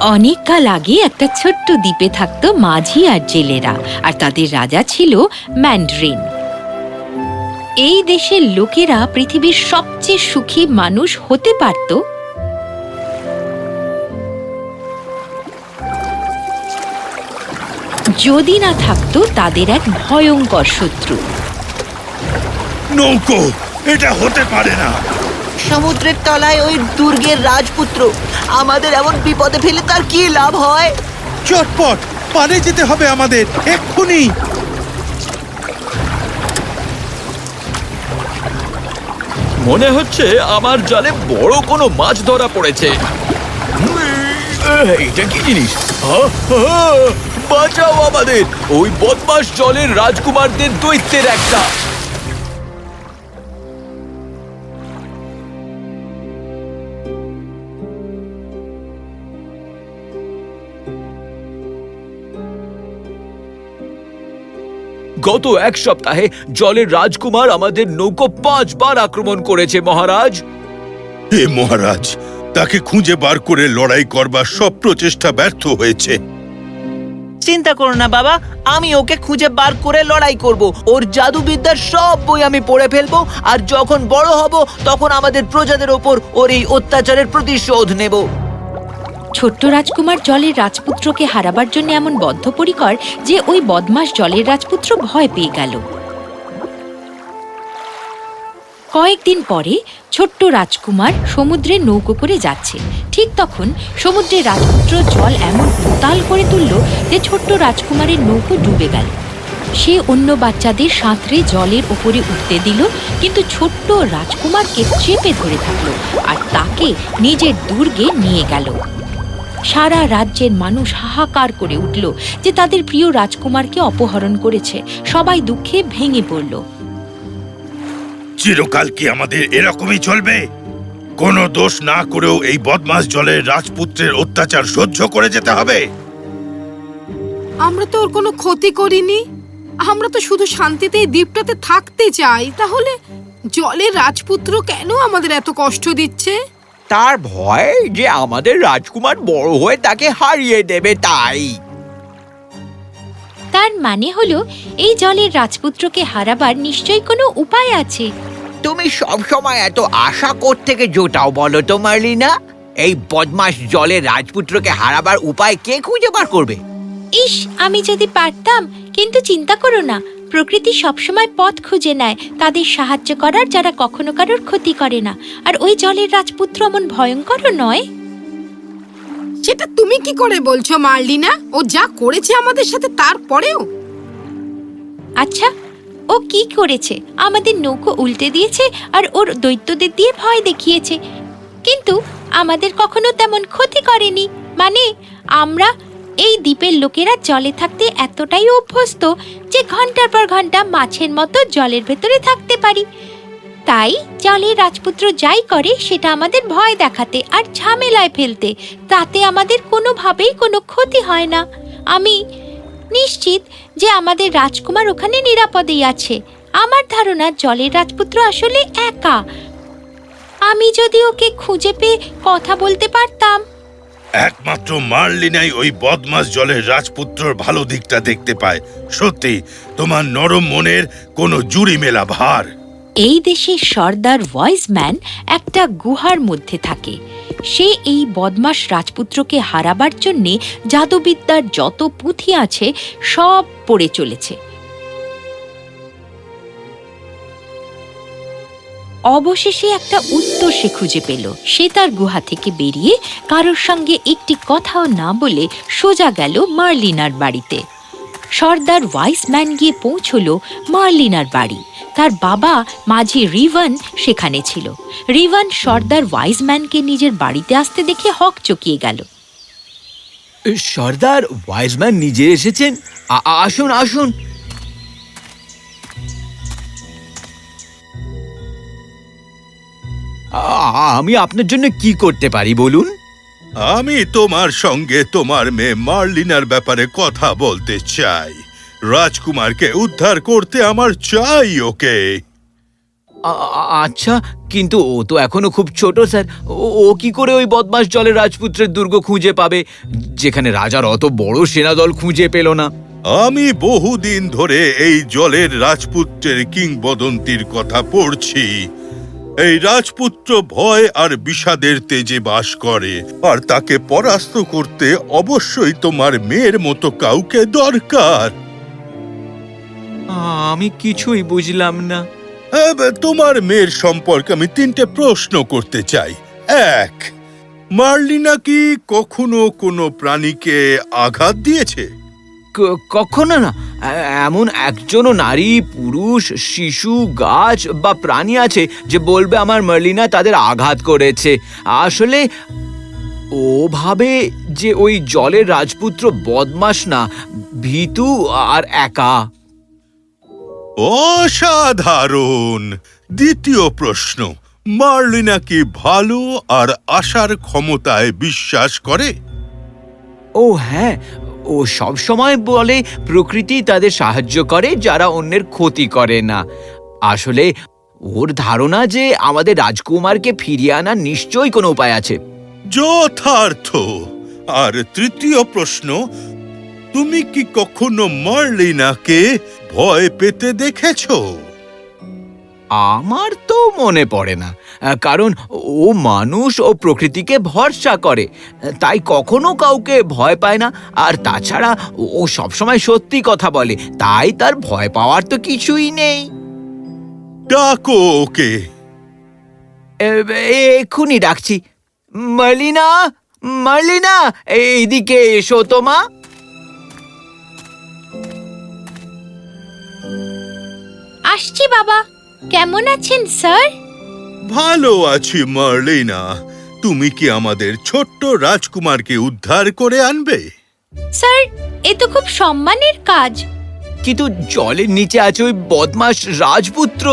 অনেক কাল আগে একটা ছোট্ট দ্বীপে থাকতো মাঝি আর জেলেরা, আর তাদের রাজা ছিল ম্যান্ড্রিন। এই দেশের লোকেরা পৃথিবীর সবচেয়ে সুখী মানুষ হতে পারত। যদি না থাকতো তাদের এক ভয়ঙ্কর শত্রু। নৌকো, এটা হতে পারে না। সমুদ্রের তলায় ওই দুর্গের রাজপুত্র। আমাদের এমন বিপদে ফেলে তার কি লাভ হয়? চটপট পারে যেতে হবে আমাদের এক্ষুনি। মনে হচ্ছে আমার জালে বড় কোনো মাছ ধরা পড়েছে। এটা কি জিনিস? বাঁচাও আমাদের! ওই বদমাস জলের রাজকুমারদের দৈত্যের একটা। গত এক সপ্তাহে জলের রাজকুমার আমাদের নৌকো পাঁচবার আক্রমণ করেছে মহারাজ। হে মহারাজ তাকে খুঁজে বার করে লড়াই করবার সব প্রচেষ্টা ব্যর্থ হয়েছে। চিন্তা করো না বাবা আমি ওকে খুঁজে বার করে লড়াই করব। ওর জাদুবিদ্যার সব বই আমি পড়ে ফেলব আর যখন বড় হব তখন আমাদের প্রজাদের ওপর ওর এই অত্যাচারের প্রতিশোধ নেব। ছোট্ট রাজকুমার জলের রাজপুত্রকে হারাবার জন্য এমন বদ্ধপরিকর যে ওই বদমাস জলের রাজপুত্র ভয় পেয়ে গেল। কয়েকদিন পরে ছোট্ট রাজকুমার সমুদ্রে নৌকো করে যাচ্ছে। ঠিক তখন সমুদ্রের রাজপুত্র জল এমন উতাল করে তুলল যে ছোট্ট রাজকুমারের নৌকো ডুবে গেল। সে অন্য বাচ্চাদের সাঁতরে জলের ওপরে উঠতে দিল, কিন্তু ছোট্ট রাজকুমারকে চেপে ধরে থাকল আর তাকে নিজের দুর্গে নিয়ে গেল। সারা রাজ্যের মানুষ হাহাকার করে উঠল যে তাদের প্রিয় রাজকুমারকে অপহরণ করেছে। সবাই দুঃখে ভেঙে পড়ল। চিরকাল কি আমাদের এরকমই চলবে? কোনো দোষ না করেও এই বদমাস জলের রাজপুত্রের অত্যাচার সহ্য করে যেতে হবে? আমরা তো ওর কোনো ক্ষতি করিনি। আমরা তো শুধু শান্তিতে এই দ্বীপটাতে থাকতে চাই। তাহলে জলের রাজপুত্র কেন আমাদের এত কষ্ট দিচ্ছে? তার ভয় যে আমাদের রাজকুমার বড় হয়ে তাকে হারিয়ে দেবে তাই। তার মানে হলো এই জলের রাজপুত্রকে হারাবার নিশ্চয়ই কোনো উপায় আছে। তুমি সব সময় এত আশা থেকে জোটাও বলো তো মার্লিনা? এই বদমাস জলের রাজপুত্রকে হারাবার উপায় কে খুঁজে বার করবে? ইস আমি যদি পারতাম কিন্তু চিন্তা করো না। প্রকৃতি সবসময় পথ খুঁজে নেয় তাদের সাহায্য করার যারা কখনো কারোর ক্ষতি করে না। আর ওই জলের রাজপুত্র এমন ভয়ঙ্করও নয়? সেটা তুমি কি করে বলছো মার্লিনা ও যা করেছে আমাদের সাথে তারপরেও? আচ্ছা ও কি করেছে? আমাদের নৌকো উল্টে দিয়েছে আর ওর দৈত্যদের দিয়ে ভয় দেখিয়েছে। কিন্তু আমাদের কখনো তেমন ক্ষতি করেনি। মানে আমরা এই দ্বীপের লোকেরা জলে থাকতে এতটাই অভ্যস্ত যে ঘণ্টার পর ঘণ্টা মাছের মতো জলের ভেতরে থাকতে পারি। তাই জলের রাজপুত্র যাই করে সেটা আমাদের ভয় দেখাতে আর ঝামেলায় ফেলতে, তাতে আমাদের কোনোভাবেই কোনো ক্ষতি হয় না। আমি নিশ্চিত যে আমাদের রাজকুমার ওখানে নিরাপদেই আছে। আমার ধারণা জলের রাজপুত্র আসলে একা। আমি যদি ওকে খুঁজে পেয়ে কথা বলতে পারতাম। একমাত্র মার্লিনাই ওই বদমাস জলের রাজপুত্রর ভালো দিকটা দেখতে পায়। সত্যি, তোমার নরম মনের কোনো জুড়ি মেলা ভার। এই দেশে সর্দার ভয়েসম্যান একটা গুহার মধ্যে থাকে। সে এই বদমাস রাজপুত্রকে হারাবার জন্যে জাদুবিদ্যার যত পুঁথি আছে সব পড়ে চলেছে। অবশেষে একটা উত্তর সে খুঁজে পেল। সে তার গুহা থেকে বেরিয়ে কারোর সঙ্গে একটি কথাও না বলে সোজা গেল মার্লিনার বাড়িতে। সর্দার ওয়াইসম্যান গিয়ে পৌঁছলো মার্লিনার বাড়ি। তার বাবা মাঝি রিভান সেখানে ছিল। রিভান সর্দার ওয়াইজম্যানকে নিজের বাড়িতে আসতে দেখে হক চকিয়ে গেল। সর্দার ওয়াইজম্যান নিজে এসেছেন? আসুন আসুন। আমি আপনার জন্য কি করতে পারি বলুন? আমি তোমার সঙ্গে তোমার মেয়ে মার্লিনার ব্যাপারে কথা বলতে চাই। রাজকুমারকে উদ্ধার করতে আমার চাই ওকে। আচ্ছা কিন্তু ও তো এখনও খুব ছোট স্যার। ও- কি করে ওই বদমাস জলের রাজপুত্রের দুর্গ খুঁজে পাবে যেখানে রাজার অত বড় সেনাদল খুঁজে পেল না? আমি বহুদিন ধরে এই জলের রাজপুত্রের কিংবদন্তির কথা পড়ছি। এই রাজপুত্র ভয় আর বিষাদের তেজে বাস করে। আর তাকে পরাস্ত করতে অবশ্যই তোমার মেয়ের মতো কাউকে দরকার। আমি কিছুই বুঝলাম না। আহ, তোমার মেয়ের সম্পর্কে আমি তিনটে প্রশ্ন করতে চাই। এক মার্লিনা কি কখনো কোনো প্রাণীকে আঘাত দিয়েছে? কখনো না। এমন একজনও নারী পুরুষ শিশু গাছ বা প্রাণী আছে যে বলবে আমার মার্লিনা তাদের আঘাত করেছে। আসলে ও ভাবে যে ওই জলের রাজপুত্র বদমাস না ভীতু আর একা। অসাধারণ! দ্বিতীয় প্রশ্ন মার্লিনা কি ভালো আর আশার ক্ষমতায় বিশ্বাস করে? ও হ্যাঁ ও সব সময় বলে প্রকৃতি তাদের সাহায্য করে যারা অন্যের ক্ষতি করে না। আসলে ওর ধারণা যে আমাদের রাজকুমারকে ফিরিয়ে আনার নিশ্চয়ই কোনো উপায় আছে। যথার্থ। আর তৃতীয় প্রশ্ন তুমি কি কখনো মার্লিনাকে ভয় পেতে দেখেছ? আমার তো মনে পড়ে না। কারণ ও মানুষ ও প্রকৃতিকে ভরসা করে। তাই কখনো কাউকে ভয় পায় না। আর তাছাড়া ও- সবসময় সত্যি কথা বলে। তাই তার ভয় পাওয়ার তো কিছুই নেই। ডাকো ওকে। এক্ষুনি ডাকছি। মার্লিনা মার্লিনা এইদিকে এসো তো মা। আসছি বাবা। কেমন আছেন স্যার? ভালো আছি মার্লিনা। তুমি কি আমাদের ছোট্ট রাজকুমারকে উদ্ধার করে আনবে? স্যার এ তো খুব সম্মানের কাজ। কিন্তু জলের নিচে আছে ওই বদমাস রাজপুত্র?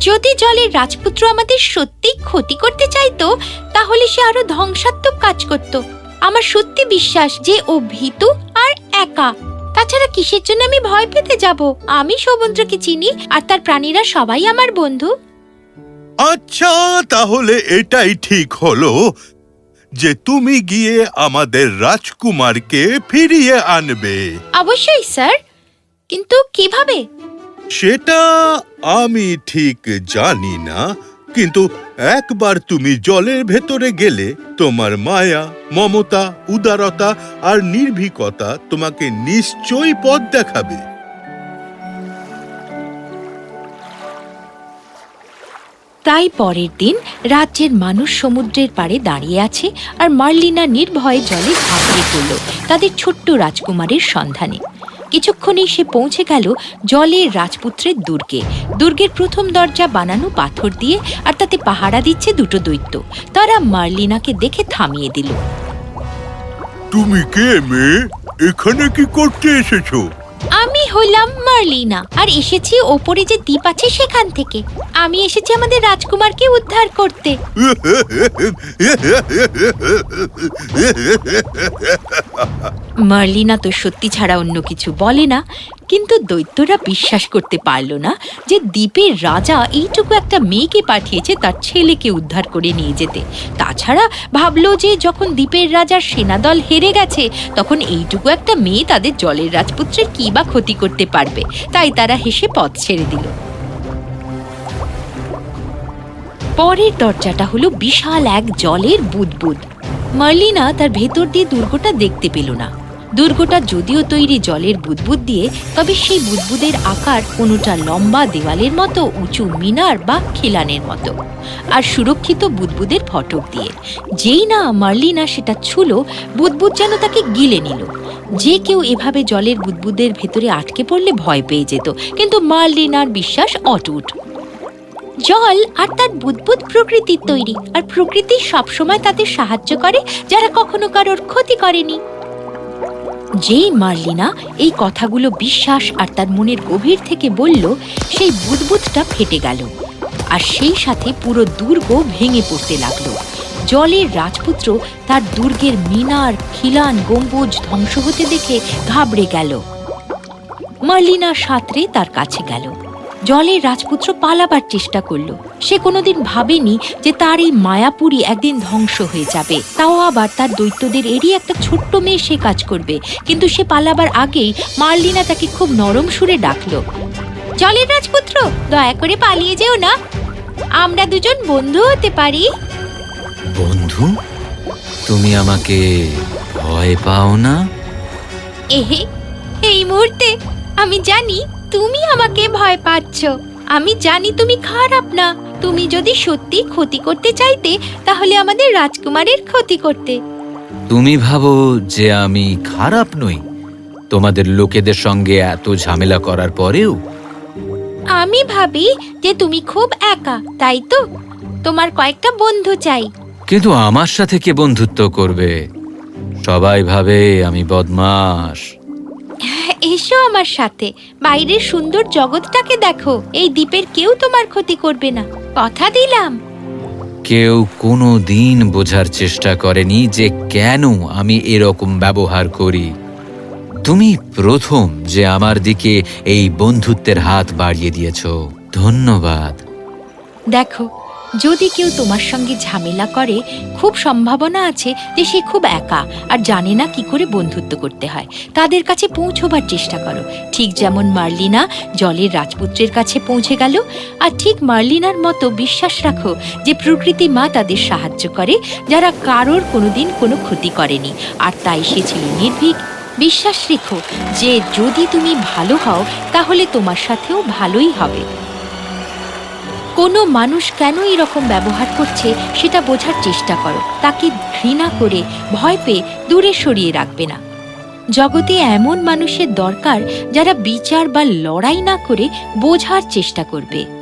যদি জলের রাজপুত্র আমাদের সত্যি ক্ষতি করতে চাইতো তাহলে সে আরও ধ্বংসাত্মক কাজ করত। আমার সত্যি বিশ্বাস যে ও ভীতু আর একা। তাছাড়া কিসের জন্য আমি ভয় পেতে যাব? আমি সমুদ্রকে চিনি আর তার প্রাণীরা সবাই আমার বন্ধু। আচ্ছা তাহলে এটাই ঠিক হলো যে তুমি গিয়ে আমাদের রাজকুমারকে ফিরিয়ে আনবে। অবশ্যই স্যার। কিন্তু কীভাবে? সেটা আমি ঠিক জানি না কিন্তু একবার তুমি জলের ভেতরে গেলে তোমার মায়া মমতা উদারতা আর নির্ভীকতা তোমাকে নিশ্চয়ই পথ দেখাবে। তাই পরের দিন রাজ্যের মানুষ সমুদ্রের পাড়ে দাঁড়িয়ে আছে আর মার্লিনা নির্ভয়ে জলে ঝাঁপিয়ে পড়ল তাদের ছোট্ট রাজকুমারের সন্ধানে। কিছুক্ষণেই সে পৌঁছে গেল জলের রাজপুত্রের দুর্গে। দুর্গের প্রথম দরজা বানানো পাথর দিয়ে আর তাতে পাহারা দিচ্ছে দুটো দৈত্য। তারা মার্লিনাকে দেখে থামিয়ে দিল। তুমি কে মেয়ে? এখানে কি করতে এসেছ? আমি হলাম মার্লিনা। আর এসেছি ওপরে যে দ্বীপ আছে সেখান থেকে। আমি এসেছি আমাদের রাজকুমারকে উদ্ধার করতে। মার্লিনা তো সত্যি ছাড়া অন্য কিছু বলে না, কিন্তু দৈত্যরা বিশ্বাস করতে পারল না যে দ্বীপের রাজা এইটুকু একটা মেয়েকে পাঠিয়েছে তার ছেলেকে উদ্ধার করে নিয়ে যেতে। তাছাড়া ভাবলো যে যখন দ্বীপের রাজার সেনাদল হেরে গেছে, তখন এইটুকু একটা মেয়ে তাদের জলের রাজপুত্রের কী বা ক্ষতি করতে পারবে, তাই তারা হেসে পথ ছেড়ে দিল। পরের দরজাটা হলো বিশাল এক জলের বুদবুদ। মার্লিনা তার ভেতর দিয়ে দুর্গটা দেখতে পেল না। দুর্গটা যদিও তৈরি জলের বুদবুদ দিয়ে, তবে সেই বুদবুদের আকার কোনোটা লম্বা দেওয়ালের মতো, উঁচু মিনার বা খিলানের মতো। আর সুরক্ষিত বুদবুদের ফটক দিয়ে। যেই না মার্লিনা সেটা ছুলো, বুদবুদ যেন তাকে গিলে নিল। যে কেউ এভাবে জলের বুদবুদের ভেতরে আটকে পড়লে ভয় পেয়ে যেত, কিন্তু মার্লিনার বিশ্বাস অটুট। জল আর তার বুদবুদ প্রকৃতির তৈরি, আর প্রকৃতি সবসময় তাদের সাহায্য করে, যারা কখনো কারোর ক্ষতি করেনি। যেই মার্লিনা এই কথাগুলো বিশ্বাস আর তার মনের গভীর থেকে বলল, সেই বুদবুদটা ফেটে গেল। আর সেই সাথে পুরো দুর্গ ভেঙে পড়তে লাগল। জলের রাজপুত্র তার দুর্গের মিনার, খিলান, গম্বুজ ধ্বংস হতে দেখে ঘাবড়ে গেল। মার্লিনা সাঁতরে তার কাছে গেল। জলের রাজপুত্র পালাবার চেষ্টা করল। সে কোনোদিন ভাবেনি যে তার এই মায়াপুরী একদিন ধ্বংস হয়ে যাবে। তাও আবার তার দৈত্যদের এরই একটা ছোট্ট মেয়ে সে কাজ করবে। কিন্তু সে পালাবার আগেই মার্লিনা তাকে খুব নরম সুরে ডাকলো। জলের রাজপুত্র দয়া করে পালিয়ে যেও না। আমরা দুজন বন্ধু হতে পারি। বন্ধু? তুমি আমাকে ভয় পাও না? এহে এই মুহূর্তে আমি জানি তুমি আমাকে ভয় পাচ্ছ। আমি জানি তুমি খারাপ না। তুমি যদি সত্যি ক্ষতি করতে চাইতে তাহলে আমাদের রাজকুমারের ক্ষতি করতে। তুমি ভাবো যে আমি খারাপ নই। তোমাদের লোকেদের সঙ্গে এত ঝামেলা করার পরেও। আমি ভাবি যে তুমি খুব একা তাই তো? তোমার কয়েকটা বন্ধু চাই। কিন্তু আমার সাথে কে বন্ধুত্ব করবে? সবাই ভাবে আমি বদমাস এসো আমার সাথে। বাইরের সুন্দর জগৎটাকে দেখো। এই দ্বীপের কেউ তোমার ক্ষতি করবে না। কথা দিলাম। কেউ কোনো দিন বোঝার চেষ্টা করেনি যে কেন আমি এরকম ব্যবহার করি। তুমি প্রথম যে আমার দিকে এই বন্ধুত্বের হাত বাড়িয়ে দিয়েছ। ধন্যবাদ। দেখো যদি কেউ তোমার সঙ্গে ঝামেলা করে, খুব সম্ভাবনা আছে যে সে খুব একা আর জানে না কি করে বন্ধুত্ব করতে হয়। তাদের কাছে পৌঁছবার চেষ্টা করো। ঠিক যেমন মার্লিনা জলের রাজপুত্রের কাছে পৌঁছে গেল, আর ঠিক মার্লিনার মতো বিশ্বাস রাখো যে প্রকৃতি মা তাদের সাহায্য করে, যারা কারোর কোনোদিন কোনো ক্ষতি করেনি। আর তাই সে ছিল নির্ভীক। বিশ্বাস রেখো যে যদি তুমি ভালো হও, তাহলে তোমার সাথেও ভালোই হবে। কোনো মানুষ কেন এরকম ব্যবহার করছে সেটা বোঝার চেষ্টা করো। তাকে ঘৃণা করে, ভয় পেয়ে দূরে সরিয়ে রাখবে না। জগতে এমন মানুষের দরকার যারা বিচার বা লড়াই না করে বোঝার চেষ্টা করবে।